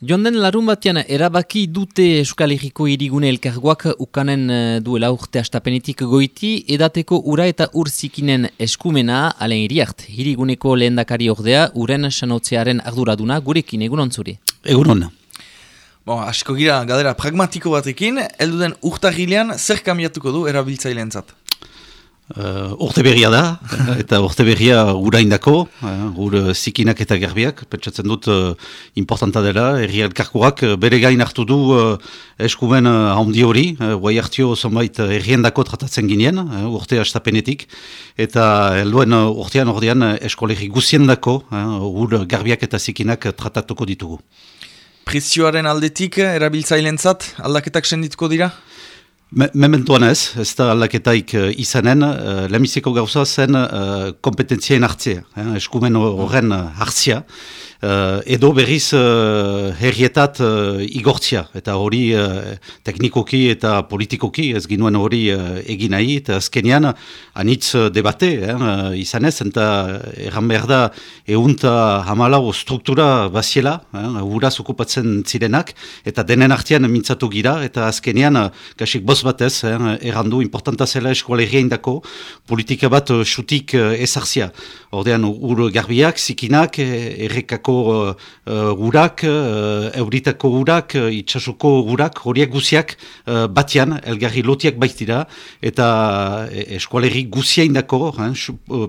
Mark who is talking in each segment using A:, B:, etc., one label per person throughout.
A: Joan den larun batean erabaki dute Euskal Herriko irigune elkarguak ukanen eh, duela urte astapenetik goiti edateko ura eta ur zikinen eskumena alen iriart. Iriguneko lehendakari ordea uren sanotzearen arduraduna gurekin egun ontzuri.
B: Egun
C: Bon, asko gira, gadera pragmatiko batekin, elduden urtahilean zer kambiatuko du erabiltzaileentzat?
B: Uh, urte berria da, eta urte berria gura uh, gure zikinak eta garbiak, pentsatzen dut uh, importanta dela, erri elkarkoak uh, bere gain hartu du uh, eskumen uh, handi hori, uh, guai hartio zonbait uh, erriendako tratatzen ginen, uh, urte astapenetik, eta helduen uh, urtean ordean uh, eskoleri guzien dako, uh, gure garbiak eta zikinak uh, tratatuko ditugu.
C: Prezioaren aldetik, erabiltzailentzat aldaketak sendituko dira?
B: Me Mementuan ez, ez da aldaketaik uh, izanen, uh, lemiziko gauza zen uh, kompetentzien hartzea, eh, eskumen horren hartzea, edo berriz uh, herrietat uh, igortzia, eta hori teknikoki eta politikoki ez ginuen hori egin nahi, eta azkenean anitz debate eh, izan ez, eta erran behar da eunta hamalau struktura baziela, eh, uraz okupatzen zirenak, eta denen artean mintzatu gira, eta azkenean kasik boz batez, eh, errandu importanta zela eskualeria indako, politika bat xutik ezartzia. Ordean, ur garbiak, zikinak, errekako uh, uh, gurak, uh, euritako gurak, uh, itxasuko gurak, horiek guziak uh, batian, elgarri lotiak baitira, eta uh, eskualerri guzia indako, hein,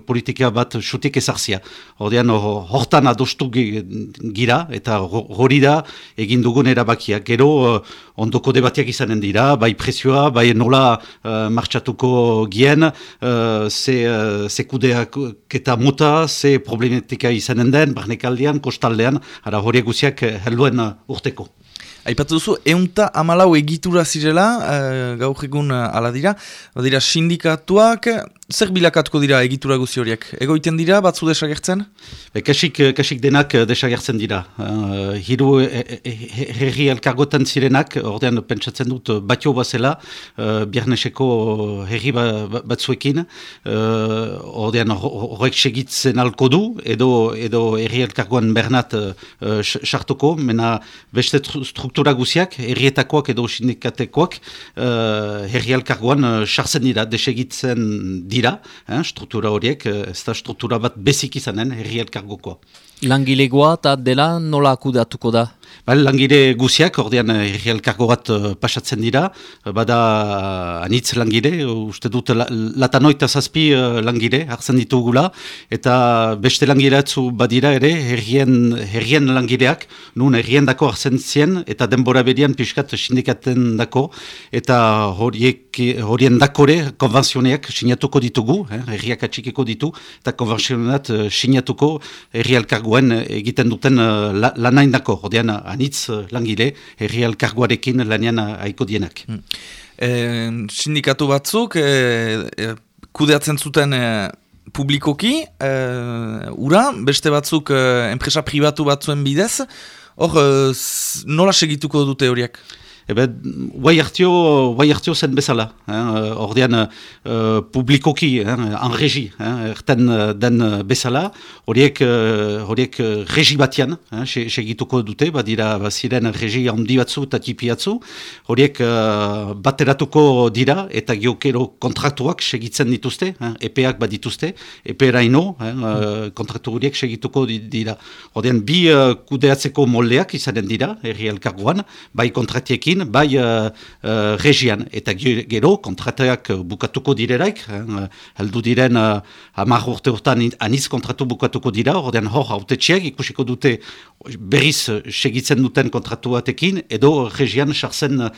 B: politika bat xutik ezarzia. Hordean, hortan adostu gira, eta hori da egin dugun erabakiak. Gero, uh, ondoko debatiak izanen dira, bai presioa, bai nola uh, martxatuko gien, uh, ze, uh, ze kudeak eta muta, ze problematika izanen den, barnekaldian, kostaldean, ara horiek guziak eh, helduen uh, urteko.
C: Aipatu duzu, eunta amalau egitura zirela, uh, gaur egun ala dira, dira sindikatuak, zer bilakatuko dira egitura guzi horiek? Egoiten dira, batzu desagertzen?
B: Be, kasik, kasik denak desagertzen dira. Uh, hiru herri elkargotan zirenak, ordean pentsatzen dut batio bazela, uh, biarneseko herri ba, ba, batzuekin, uh, ordean horrek segitzen alko du, edo, edo herri elkargoan bernat sartuko, mena beste struktura guziak, herrietakoak edo sindikatekoak, uh, herri elkargoan sartzen dira, desegitzen dira, eh, struktura horiek, ez da struktura bat bezik izanen herri elkargokoa.
A: Langilegoa eta dela nola akudatuko da?
B: Ba, langile guziak, ordean herri elkargo bat uh, pasatzen dira, bada uh, anitz langile, uste dut la, latanoita zazpi uh, langile hartzen ditugula, eta beste langileatzu badira ere herrien, herrien langileak, nun herrien dako hartzen zien, eta denbora berian piskat sindikaten dako, eta horiek, horien dakore konvenzioneak sinatuko ditugu, eh, herriak atxikiko ditu, eta konvenzionat uh, sinatuko herri elkargoen egiten duten uh, la, lanain dako, ordean anitz eh, langile, herri alkargoarekin lanian haiko dienak. Hmm.
C: E, sindikatu batzuk, e, kudeatzen zuten e, publikoki, e, ura, beste batzuk e, enpresa pribatu batzuen bidez, hor, e, nola segituko dute horiek?
B: Ebe, guai hartio, zen bezala. Eh? Ordean, uh, publikoki, eh? regi, eh? erten den bezala, horiek, horiek regi batian, eh? segituko dute, badira, baziren regi handi batzu eta tipi batzu, horiek uh, bateratuko dira, eta geokero kontraktuak segitzen dituzte, eh? epeak bat dituzte, eperaino, eh? kontraktu horiek segituko dira. Ordean, bi uh, kudeatzeko moldeak izanen dira, herri elkargoan, bai kontraktiekin, bai uh, uh, regian. Eta gero, kontrateak bukatuko direraik, uh, heldu diren uh, amar urte urtean aniz kontratu bukatuko dira, ordean hor haute txiek ikusiko dute berriz segitzen duten kontratu batekin, edo regian sartzen uh,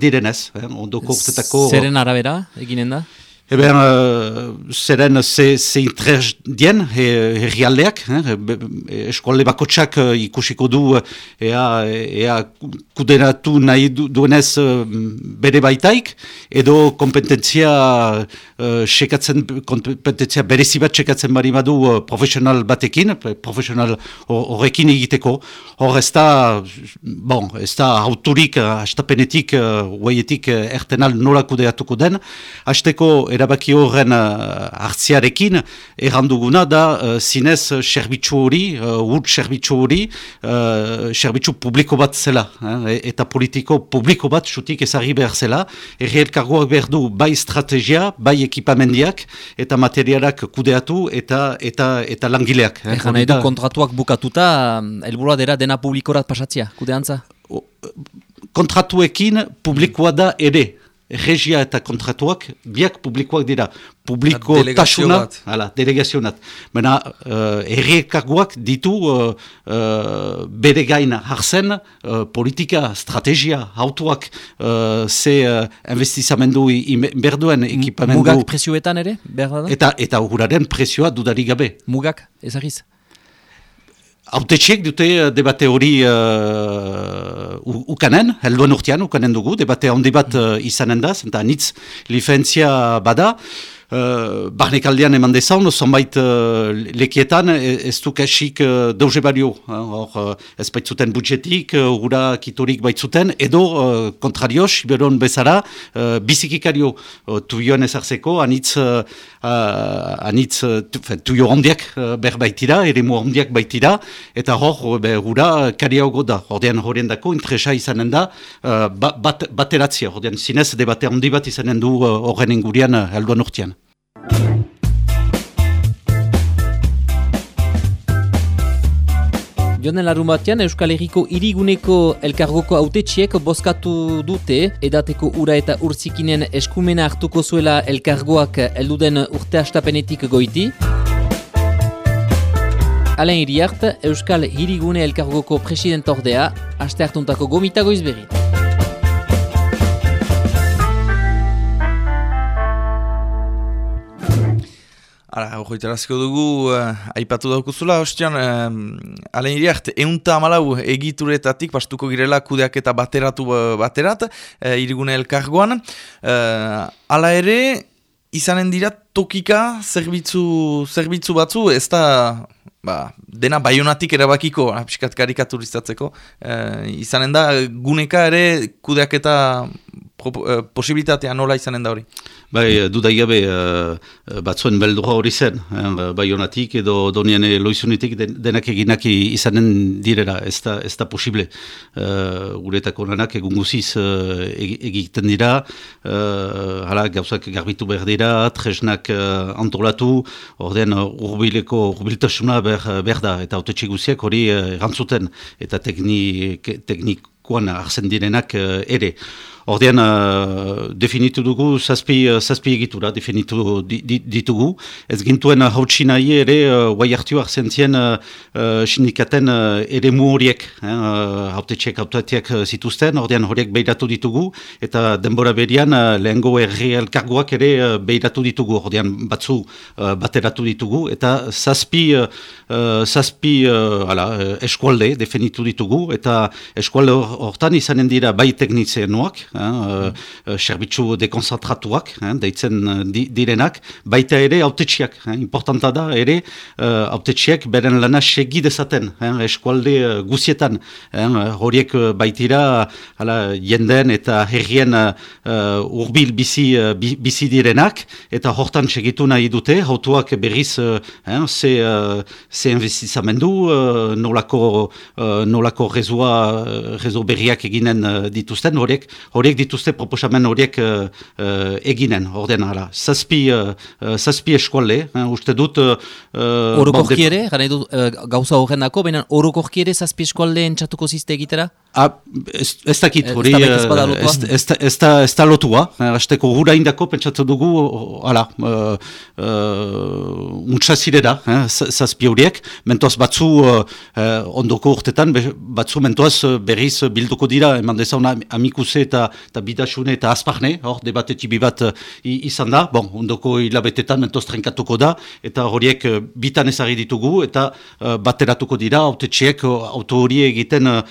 B: direnez. Eh, ondoko urtetako...
A: Zeren arabera eginen da?
B: Eben, uh, zeren ze, ze interes dien herrialdeak, eh, eskualde bakotsak uh, ikusiko du ea, ea kudenatu nahi du, duenez uh, bere baitaik, edo kompetentzia uh, sekatzen, kompetentzia berezi bat sekatzen bari badu uh, profesional batekin, profesional horrekin egiteko. Hor ez da, bon, ez da autorik, uh, astapenetik, uh, uaietik uh, ertenal nola kudeatuko den, hasteko erabaki horren uh, hartziarekin, erranduguna da uh, zinez serbitzu hori, uh, urt serbitzu hori, uh, serbitzu publiko bat zela, eh, eta politiko publiko bat sutik ezagri behar zela, erri elkargoak behar du bai strategia, bai ekipamendiak, eta materialak kudeatu, eta eta eta langileak.
A: Eh, edo kontratuak bukatuta, helburua dira dena publikorat pasatzia, kudeantza?
B: Kontratuekin publikoa da ere, regia eta kontratuak biak publikoak dira. Publiko tasuna, hala, delegazionat. Baina, uh, ditu uh, uh, bere gaina hartzen uh, politika, strategia, autuak uh, ze uh, investizamendu berduen ekipamendu.
A: Mugak presioetan ere,
B: behar da? Eta, eta uraren presioa dudarik gabe.
A: Mugak, ezagiz?
B: Autetxek dute eh, debate hori uh, ukanen, helduen urtean ukanen dugu, debate handi bat uh, izanen da, zenta nitz lifentzia bada, uh, barnekaldean eman dezaun, zonbait uh, lekietan ez du kasik uh, dauze balio, hor uh, ez baitzuten budjetik, uh, kitorik baitzuten, edo uh, kontrarios, iberon bezara, uh, bizikikario uh, tuioen ezartzeko, anitz, uh, anitz uh, tuio hondiak uh, ber baitira, ere mu hondiak baitira, eta hor, be, kariago da, horrean horien dako, interesa izanen da, uh, bat, bateratzia, horrean zinez, debate handi bat izanen du horren uh, ingurian helduan urtean.
A: Jonen larun batean, Euskal Herriko iriguneko elkargoko autetxiek bozkatu dute, edateko ura eta urzikinen eskumena hartuko zuela elkargoak elduden urte astapenetik goiti. Alain Iriart, Euskal Hirigune elkargoko presidentordea, aste hartuntako gomitago izberit.
C: Ara, hori dugu, uh, aipatu daukuzula, hostian, uh, alen iriart, eunta amalau egituretatik, pastuko girela kudeak eta bateratu uh, baterat, uh, irigune elkargoan. Uh, ala ere, izanen dira tokika zerbitzu, zerbitzu batzu, ez da, ba, dena baionatik erabakiko, apiskat karikaturizatzeko, uh, izanen da, guneka ere kudeak eta uh, posibilitatea nola izanen da hori?
B: Bai, dudaigabe uh, batzuen beldura hori zen, eh, bai honatik edo donien loizunitik denak eginak izanen direra, ez da, ez da posible. Uh, Uretako nanak egun guziz uh, egiten dira, uh, hala gauzak garbitu behar dira, tresnak uh, antolatu, ordean urbileko urbiltasuna behar, behar da, eta autetxe guziak hori uh, erantzuten, eta teknik, teknikoan arzen direnak uh, ere. Ordean, uh, definitu dugu, zazpi, uh, zazpi egitura definitu di, di, ditugu. Ez gintuen uh, hautsi nahi ere, uh, guai hartu arzentien uh, uh, sindikaten uh, ere mu horiek, eh, uh, haute txek, uh, zituzten, ordean horiek behiratu ditugu, eta denbora berian uh, lehengo erri elkargoak ere uh, behiratu ditugu, ordean batzu uh, bateratu ditugu, eta zazpi, uh, zazpi uh, ala, eskualde definitu ditugu, eta eskualde hortan izanen dira bai teknitzenoak, serbitzu uh, dekonzentratuak, deitzen direnak, baita ere autetxiak, importanta da ere uh, autetxiak beren lana segi dezaten, eskualde uh, guzietan, horiek baitira hala, jenden eta herrien uh, urbil bizi, uh, bizi direnak, eta hortan segitu nahi dute, hautuak berriz uh, ze, uh, ze investizamendu, uh, nolako, uh, nolako rezua, rezo berriak eginen uh, dituzten, horiek, horiek dituzte proposamen horiek uh, uh, eginen, orden ara. Zazpi, uh, zazpi eskuale, uh, uste dut...
A: Uh, orokorki ere, gana edu uh, gauza horren dako, baina orokorki ere zazpi eskualde entxatuko ziste egitera?
B: Ah, ez, ez dakit, hori, ez da lotua, azteko gura indako pentsatzen dugu, ala, uh, uh, untsazire da, eh, zazpi horiek, mentoaz batzu uh, ondoko urtetan, batzu mentoaz berriz bilduko dira, eman dezauna amikuse eta eta bidasune eta azparne, hor, debate tibi bat uh, izan da, bon, ondoko hilabetetan mentoz trenkatuko da, eta horiek uh, bitan ezari ditugu, eta uh, bateratuko dira, haute txek, auto hori egiten uh,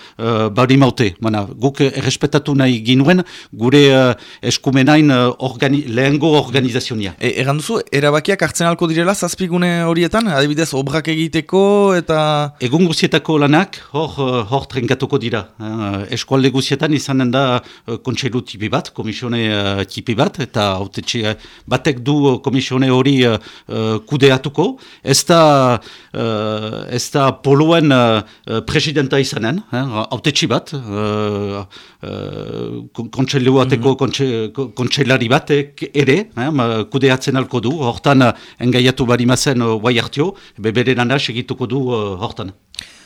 B: bari maute. Mana, guk errespetatu nahi ginuen, gure uh, eskumenain uh, organi, lehengo organizazionia.
C: E, Egan duzu, erabakiak hartzen alko direla, zazpigune horietan, adibidez, obrak egiteko, eta...
B: Egun guzietako lanak, hor, hor trenkatuko dira. Uh, eskualde guzietan izanen da uh, kontseilu tipi bat, komisione uh, tipi bat, eta autetxe batek du komisione hori kudeatuko. Ez da, uh, ez da poluen presidenta izanen, autetxe bat, uh, uh, kontseilu bateko mm kontseilari batek ere, eh, kudeatzen alko du, hortan engaiatu bari mazen uh, guai hartio, bebere lana segituko du hortan.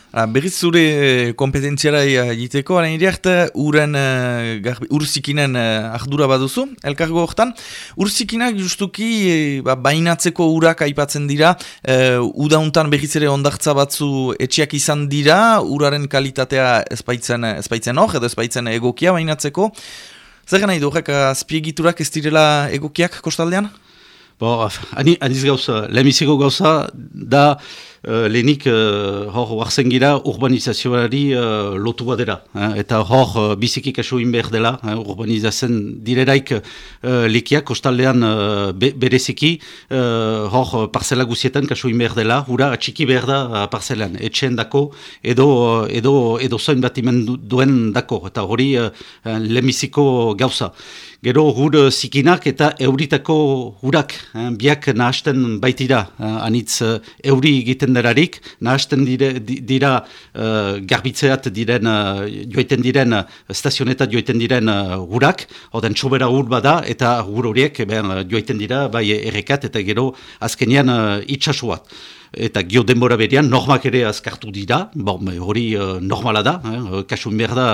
C: Berriz zure eh, kompetentziara egiteko, ara iriart, uren, uh, urzikinen uh, ardura baduzu, elkargo hortan. Urzikinak justuki ba, bainatzeko urak aipatzen dira, uh, udauntan berriz ere ondartza batzu etxiak izan dira, uraren kalitatea ezpaitzen, ezpaitzen hor, edo ezpaitzen egokia bainatzeko. Zer gana idu, azpiegiturak ez direla egokiak kostaldean?
B: Bo, aniz gauza, lehenbiziko gauza da uh, lehenik uh, hor warzen gira urbanizazioari uh, lotu badera. Eh? Eta hor uh, biziki kaso inber dela, eh? urbanizazen direraik uh, lekiak kostaldean uh, be, bereziki uh, hor parzela guzietan kaso inber dela, hura atxiki behar da uh, parzelan, etxen dako edo, edo, edo zoin bat imen duen dako. Eta hori uh, lehenbiziko gauza. Gero hur zikinak eta euritako hurak, eh, biak nahasten baitira, eh, anitz euri egiten derarik, nahasten dire, dira uh, garbitzeat diren, joiten diren, stazionetat joiten diren uh, hurak, oden txobera hur bada, eta hur horiek ben, joiten dira, bai errekat, eta gero azkenian uh, itxasuat eta gio denbora berean normak ere azkartu dira, bon, hori uh, normala da, eh, kasun behar da,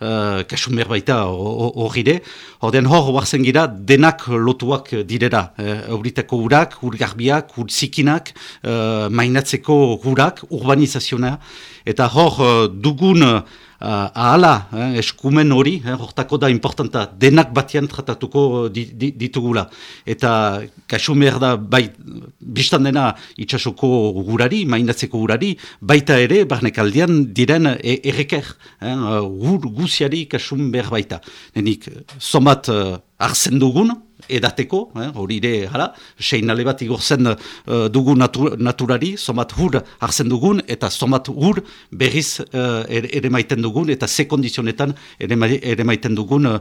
B: uh, kasun behar baita hori de, hori hor warzen gira denak lotuak direra, euritako uh, urak, urgarbiak, urzikinak, uh, mainatzeko urak, urbanizazioa, eta hor uh, dugun ahala, eh, eskumen hori, eh, hortako da importanta, denak batian tratatuko di, di, ditugula. Eta kasu da, bai, biztan dena itxasoko gurari, mainatzeko gurari, baita ere, barnek aldean diren e, erreker, eh, gur guziari kasu behar baita. Nenik, somat uh, arzen dugun, edateko, eh, hori ere, hala, sein ale bat igorzen uh, dugu naturari, somat hur hartzen dugun, eta somat hur berriz uh, ere maiten dugun, eta ze kondizionetan ere maiten dugun uh,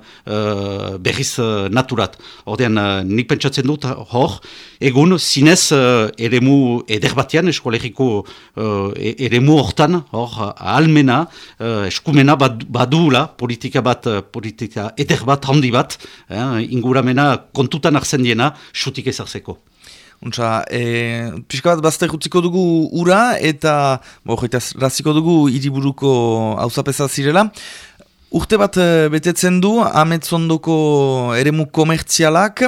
B: berriz uh, naturat. Hordean, uh, nik pentsatzen dut, hor, egun, zinez, uh, eremu eder batean, eskolegiko uh, eremu hortan, hor, almena, uh, eskumena badula, politika bat, politika eder bat, handi bat, eh, inguramena kontutan arzen diena, xutik ezartzeko.
C: Untsa, e, pixka bat bazte jutziko dugu ura eta bo, raziko dugu hiriburuko hauzapeza zirela. Urte bat e, betetzen du, ametzondoko eremu komertzialak,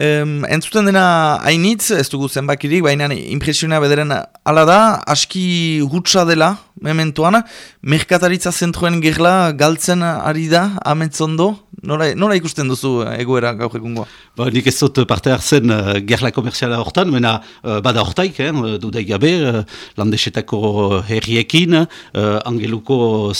C: Um, entzuten dena hainitz, ez dugu zenbakirik, baina impresionia bederen ala da, aski hutsa dela, mementoan, merkataritza zentroen gerla galtzen ari da, ametzondo, Nola, nola ikusten duzu egoera gaur egungoa?
B: Ba, nik ez dut parte hartzen uh, gerla komerziala hortan, mena uh, bada hortaik, eh, dudai gabe, uh, landesetako herriekin, uh, angeluko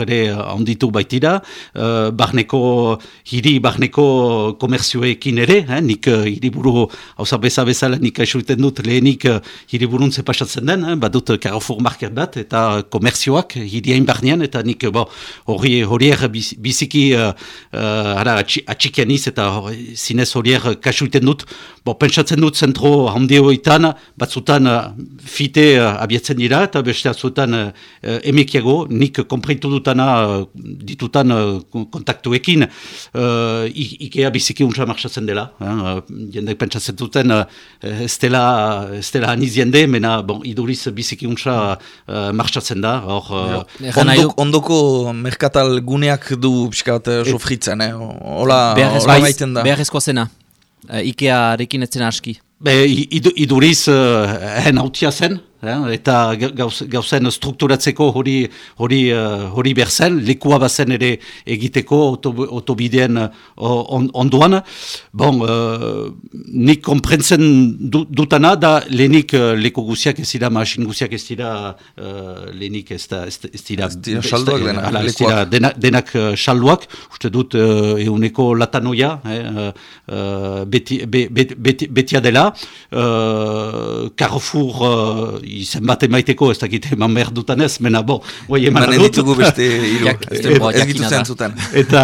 B: zentroarekin horre handitu baitira, uh, barneko, hiri barneko komerzioekin ere, eh, nik uh, hiriburu hauza beza bezala nik aizurten dut lehenik uh, hiriburuntze pasatzen den, eh, badut Carrefour Market bat, eta komerzioak hiriain barnean, eta nik hori horier biz, biziki uh, uh, atxikian iz eta zinez horier kasuiten dut. Bo, pentsatzen dut zentro handioetan, batzutan uh, fite uh, abiatzen dira eta beste atzutan uh, emekiago, nik kompreitu dutana uh, ditutan uh, kontaktuekin uh, ikea biziki untsa marxatzen dela. Uh, jendek pentsatzen duten uh, ez dela, aniz jende, mena bon, iduriz biziki untsa uh, marxatzen da. Or,
C: uh, ondoko merkatal guneak du pixka bat eh, sofritzen, eh? Ola, ola maiten da.
A: Beharrezkoa zena, uh, Ikea rekin etzen aski.
B: Be, iduriz, uh, hen hautia zen, Eh, eta gauzen strukturatzeko hori hori uh, hori berzen, lekua bazen ere egiteko autobideen uh, onduan. Bon, uh, nik komprentzen dutana da lehenik uh, leko guziak ez dira, masin guziak ez dira, uh, lehenik ez, da, ez, ez dira...
C: Ez
B: dira denak, denak uh, salduak, uste dut uh, euneko latanoia, eh, uh, beti, be, be, betia dela, uh, Carrefour uh, izen bat emaiteko, ez dakit eman behar dutan ez, mena bo, oi eman
C: dut. ditugu beste iru,
A: ez gitu zen
C: zuten.
B: Eta,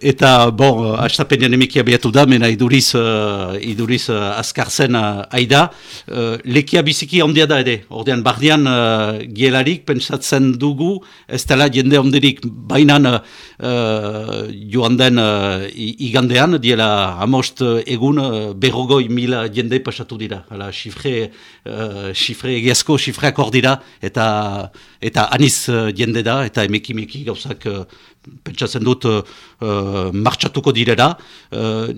B: eta bon, astapenean emikia behatu da, mena iduriz, uh, iduriz uh, azkar zen uh, aida, uh, lekia biziki ondia da ere, ordean bardian uh, gielarik pentsatzen dugu, ez dela jende ondirik bainan uh, joan den uh, igandean, diela amost egun uh, berrogoi mila jende pasatu dira, hala, xifre, uh, xifre egiazko, xifreak hor dira, eta, eta aniz jende da, eta emeki-meki gauzak uh, pentsatzen dut uh, martxatuko direra. Uh,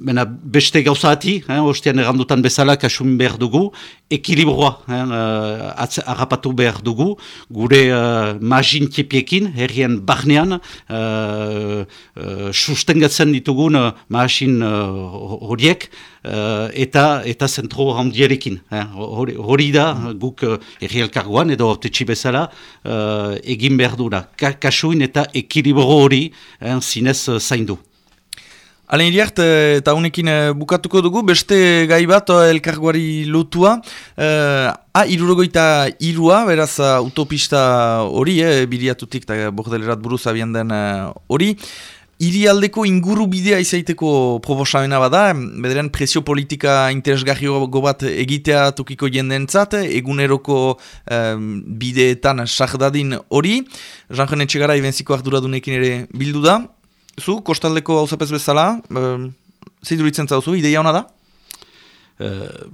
B: mena beste gauzati, eh, ostean errandutan bezala kasumin behar dugu, ekilibroa eh, harrapatu behar dugu, gure uh, magin tipiekin, herrien barnean, uh, uh, sustengatzen ditugun uh, magin horiek, uh, eta eta zentro handierekin. Hori da, guk uh, errielkargoan edo orte bezala uh, egin behar dura. Ka kasuin eta ekilibro hori eh, zinez uh, zaindu.
C: Alen iriart, eta honekin bukatuko dugu, beste gai bat elkarguari lotua. Uh, a, irurogoita irua, beraz utopista hori, eh, biriatutik eta bordelerat buruz abian den hori. Irialdeko inguru bidea izaiteko proposamena bada, bederen presio politika interesgarrio bat egitea tokiko jendentzat, eguneroko um, bideetan sardadin hori. Jean-Jean Etxegara ibenziko arduradunekin ere bildu da. Zu, kostaldeko hau bezala, um, zeiduritzen zauzu, ideia hona da?
B: Uh,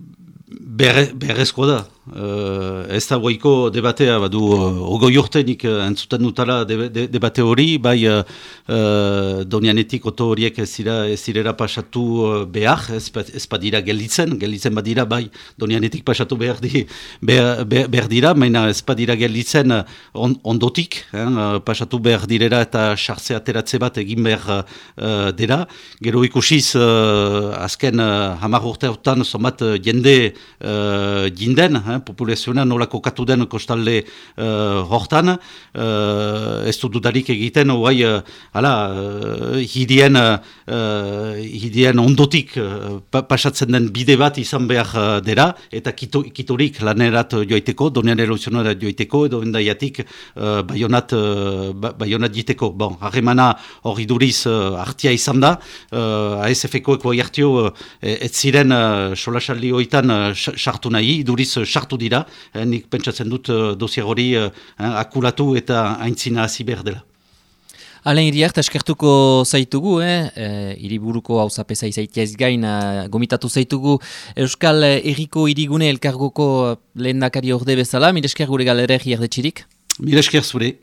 B: Berrezko da. Uh, ez da goiko debatea, badu, uh, ogoi urtenik uh, entzuten dutala debate hori, bai uh, donianetik oto horiek ez zirera pasatu uh, behar, ez, ez badira gelditzen, gelditzen badira, bai donianetik pasatu behar, di, behar, behar dira, maina ez badira gelditzen on, ondotik, uh, pasatu behar direra eta sartze ateratze bat egin behar dira. Gero ikusiz, azken uh, hamar urte hautan, somat jende uh, jinden, eh, populazioa nola kokatu den kostalde uh, hortan, uh, ez du dudarik egiten, oai, uh, ala, uh, hidien, uh, hidien ondotik uh, pasatzen den bide bat izan behar uh, dira, eta kito, kitorik lanerat joiteko, donean erozionara joiteko, edo endaiatik uh, baionat, uh, baionat jiteko. Bon, harremana hori duriz uh, artia izan da, uh, ASF-ekoek bai hartio, uh, ez ziren uh, solasaldi hoitan sartu nahi, duriz sartu dira, eh, nik pentsatzen dut uh, dosia hori uh, akulatu eta aintzina hasi behar dela.
A: Alen iriart, eskertuko zaitugu, eh? e, iriburuko hau zapesa izaitiaz gain, gomitatu zaitugu Euskal Herriko irigune elkargoko lehendakari orde bezala, mire esker gure galera erdetxirik?
B: Mire esker zure.